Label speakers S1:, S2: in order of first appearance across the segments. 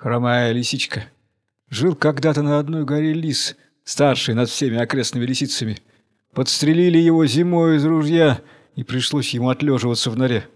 S1: Хромая лисичка. Жил когда-то на одной горе лис, старший над всеми окрестными лисицами. Подстрелили его зимой из ружья, и пришлось ему отлеживаться в норе.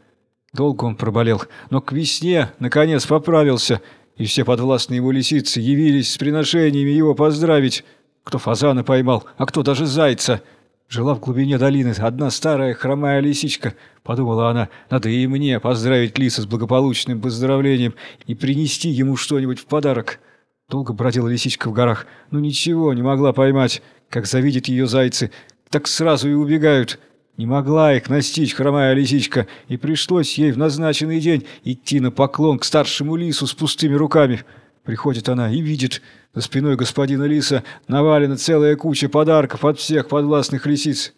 S1: Долго он проболел, но к весне, наконец, поправился, и все подвластные ему лисицы явились с приношениями его поздравить. Кто фазана поймал, а кто даже зайца – Жила в глубине долины одна старая хромая лисичка. Подумала она, надо и мне поздравить лиса с благополучным поздравлением и принести ему что-нибудь в подарок. Долго бродила лисичка в горах, но ничего не могла поймать. Как завидят ее зайцы, так сразу и убегают. Не могла их настичь хромая лисичка, и пришлось ей в назначенный день идти на поклон к старшему лису с пустыми руками. Приходит она и видит, за спиной господина лиса навалена целая куча подарков от всех подвластных лисиц.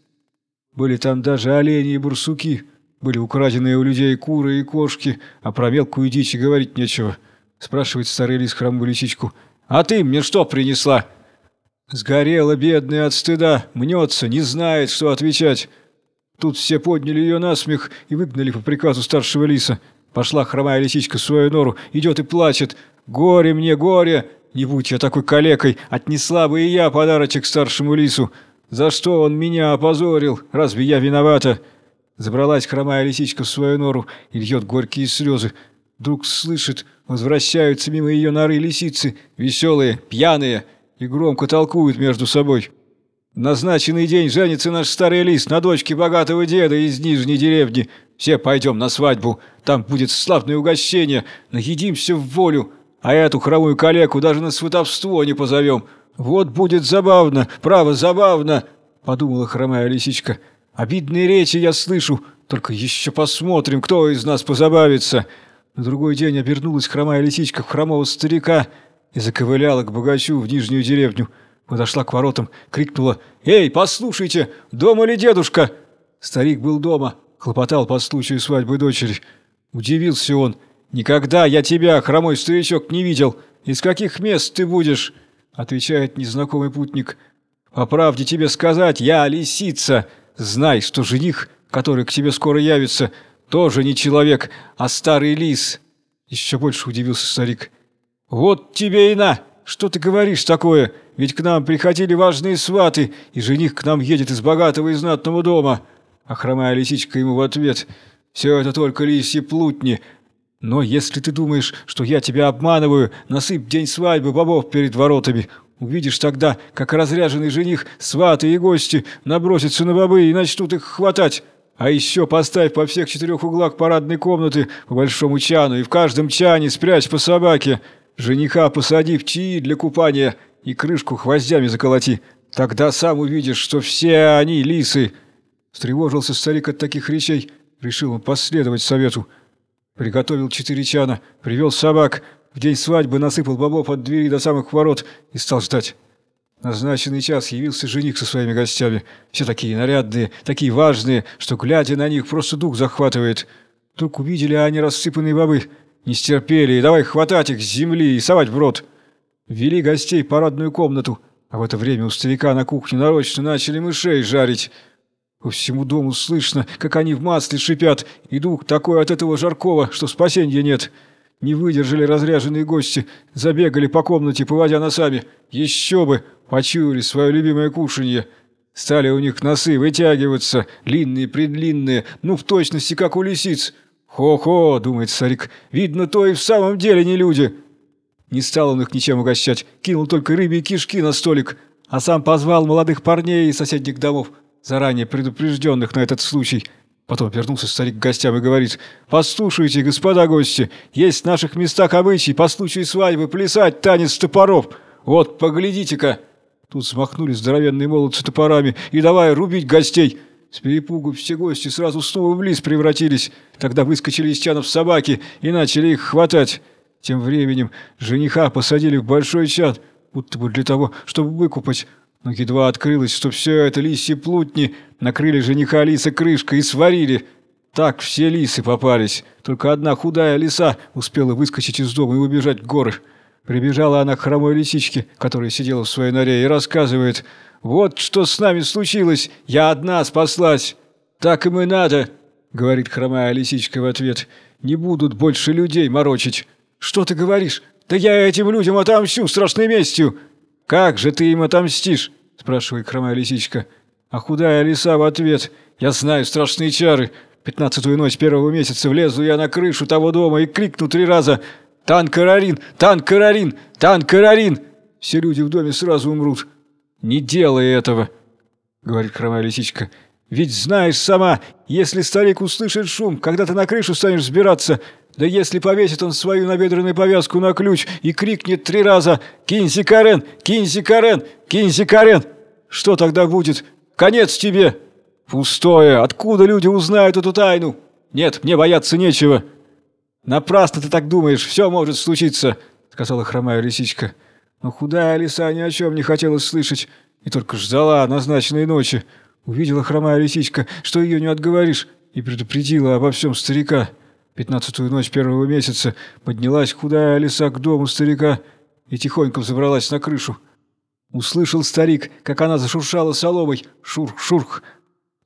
S1: Были там даже олени и бурсуки, были украденные у людей куры и кошки, а про мелкую дичь и говорить нечего. Спрашивает старый лис хромую лисичку, «А ты мне что принесла?» Сгорела бедная от стыда, мнется, не знает, что отвечать. Тут все подняли ее на смех и выгнали по приказу старшего лиса. Пошла хромая лисичка в свою нору, идет и плачет, Горе мне, горе! Не будь я такой калекой, отнесла бы и я подарочек старшему лису. За что он меня опозорил? Разве я виновата?» Забралась хромая лисичка в свою нору и льет горькие слезы. Вдруг слышит, возвращаются мимо ее норы лисицы, веселые, пьяные, и громко толкуют между собой. Назначенный день женится наш старый лис на дочке богатого деда из Нижней деревни. Все пойдем на свадьбу, там будет славное угощение, наедимся в волю, а эту хромую калеку даже на сватовство не позовем. Вот будет забавно, право, забавно!» — подумала хромая лисичка. «Обидные речи я слышу, только еще посмотрим, кто из нас позабавится». На другой день обернулась хромая лисичка в хромого старика и заковыляла к богачу в нижнюю деревню. Подошла к воротам, крикнула «Эй, послушайте, дома ли дедушка?» Старик был дома, хлопотал по случаю свадьбы дочери. Удивился он «Никогда я тебя, хромой старичок, не видел. Из каких мест ты будешь?» Отвечает незнакомый путник. «По правде тебе сказать, я лисица. Знай, что жених, который к тебе скоро явится, тоже не человек, а старый лис». Еще больше удивился старик. «Вот тебе и на! Что ты говоришь такое? Ведь к нам приходили важные сваты, и жених к нам едет из богатого и знатного дома». А хромая лисичка ему в ответ. «Все это только лисьи плутни, но если ты думаешь, что я тебя обманываю, насыпь день свадьбы бобов перед воротами. Увидишь тогда, как разряженный жених, сваты и гости набросятся на бобы и начнут их хватать. А еще поставь по всех четырех углах парадной комнаты по большому чану и в каждом чане спрячь по собаке. Жениха посади в чаи для купания и крышку хвоздями заколоти. Тогда сам увидишь, что все они лисы». Встревожился старик от таких речей. Решил он последовать совету. Приготовил четыре чана, привел собак, в день свадьбы насыпал бобов от двери до самых ворот и стал ждать. Назначенный час явился жених со своими гостями. Все такие нарядные, такие важные, что, глядя на них, просто дух захватывает. Вдруг увидели они рассыпанные бобы. Не стерпели, и давай хватать их с земли и совать в рот. Ввели гостей в парадную комнату, а в это время у старика на кухне нарочно начали мышей жарить. По всему дому слышно, как они в масле шипят, и дух такой от этого жаркого, что спасения нет. Не выдержали разряженные гости, забегали по комнате, поводя носами. Еще бы, почуяли свое любимое кушанье. Стали у них носы вытягиваться, длинные-предлинные, ну в точности, как у лисиц. «Хо-хо», — думает старик, — «видно, то и в самом деле не люди». Не стал он их ничем угощать, кинул только рыбьи кишки на столик, а сам позвал молодых парней из соседних домов, заранее предупрежденных на этот случай. Потом вернулся старик к гостям и говорит, «Послушайте, господа гости, есть в наших местах обычай по случаю свадьбы плясать танец топоров. Вот, поглядите-ка!» Тут смахнули здоровенные молодцы топорами и давай рубить гостей. С перепугу все гости сразу снова в лис превратились. Тогда выскочили из чанов собаки и начали их хватать. Тем временем жениха посадили в большой чан, будто бы для того, чтобы выкупать. Но едва открылось, что все это лисьи плутни, накрыли жениха лиса крышкой и сварили. Так все лисы попались. Только одна худая лиса успела выскочить из дома и убежать в горы. Прибежала она к хромой лисичке, которая сидела в своей норе, и рассказывает, «Вот что с нами случилось, я одна спаслась». «Так им и надо», — говорит хромая лисичка в ответ, «не будут больше людей морочить». «Что ты говоришь? Да я этим людям отомщу страшной местью!» «Как же ты им отомстишь?» – спрашивает хромая лисичка. А худая лиса в ответ. «Я знаю страшные чары. Пятнадцатую ночь первого месяца влезу я на крышу того дома и крикну три раза «Танк-карарин! Танк-карарин! Танк-карарин!» Все люди в доме сразу умрут. «Не делай этого!» — говорит хромая лисичка. «Ведь знаешь сама, если старик услышит шум, когда ты на крышу станешь взбираться, да если повесит он свою набедренную повязку на ключ и крикнет три раза «Кинзи Карен! Кинзи Карен! Кинзи Карен!» Что тогда будет? Конец тебе!» «Пустое! Откуда люди узнают эту тайну? Нет, мне бояться нечего!» «Напрасно ты так думаешь, все может случиться!» — сказала хромая лисичка. Но худая лиса ни о чем не хотела слышать и только ждала назначенной ночи. Увидела хромая лисичка, что ее не отговоришь, и предупредила обо всем старика. Пятнадцатую ночь первого месяца поднялась худая лиса к дому старика и тихонько забралась на крышу. Услышал старик, как она зашуршала соломой. Шурх-шурх.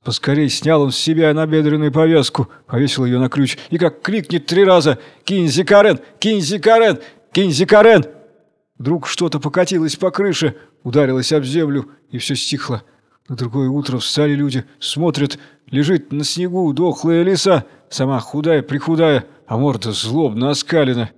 S1: Поскорей снял он с себя набедренную повязку, повесил ее на ключ и как крикнет три раза «Кинзи Карен! Кинзи Карен! Кинзи Карен!» Вдруг что-то покатилось по крыше, ударилось об землю, и все стихло. На другое утро встали люди, смотрят, лежит на снегу дохлая лиса, сама худая-прихудая, а морда злобно оскалена.